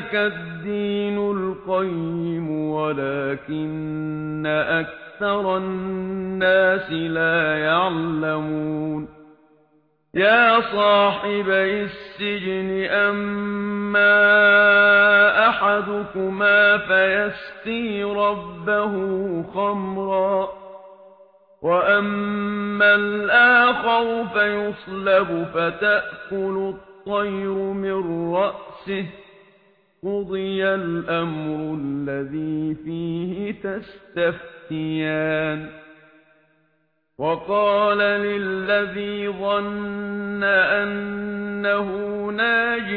ذلك الدين القيم ولكن أكثر الناس لا يعلمون. يا صاحب السجن أما أحدكما فيسقي ربه خمرا وأما الآخر فيصلب فتأكل الطير من رأسه. قضي الأمر الذي فيه تستفتيان وقال للذي ظن أنه ناج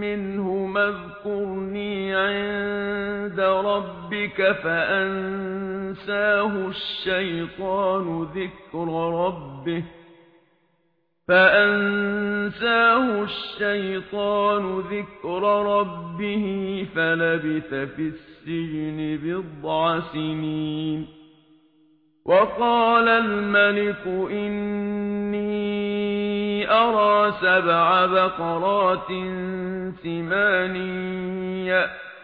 منه مذكرني عند ربك فأنساه الشيطان ذكر ربه فأنساه الشيطان ذكر ربه فلبث في السجن بضع سنين وقال الملك إني أرى سبع بقرات ثمان يأتي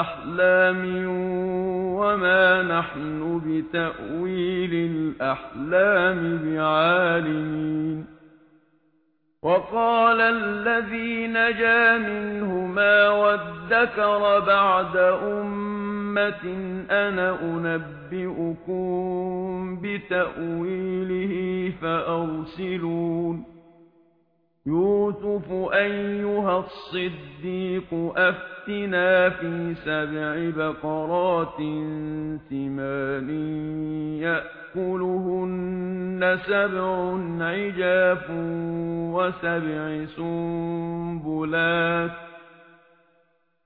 أَحْلَامٍ وَمَا نَحْنُ بِتَأْوِيلِ الْأَحْلَامِ بِعَالِمِينَ وَقَالَ الَّذِي نَجَا مِنْهُمَا وَادَّكَرَ بَعْدَ أُمَّةٍ أَنَا أُنَبِّئُكُم بِتَأْوِيلِهِ فَأَرْسِلُونِ يوسف أيها الصديق أفتنا في سبع بقرات ثمان يأكلهن سبع عجاف وسبع سنبلات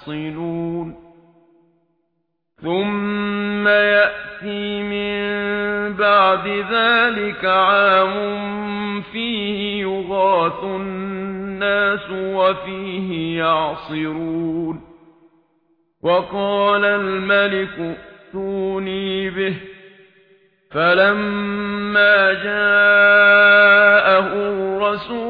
يَحْصِلُونَ ثُمَّ يَأْتِي مِن بَعْدِ ذَلِكَ عَامٌ فِيهِ يُغَاثُ النَّاسُ وَفِيهِ يَعْصِرُونَ. وَقَالَ الْمَلِكُ ائتوني بِهِ. فَلَمَّا جَاءَهُ الرَّسُولُ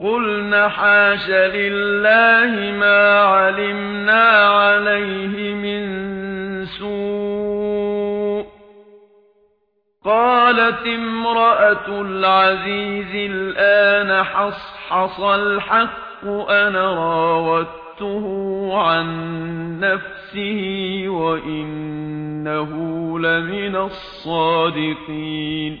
قلنا حاش لله ما علمنا عليه من سوء. قالت امرأة العزيز الآن حصحص الحق أنا راوته عن نفسه وإنه لمن الصادقين.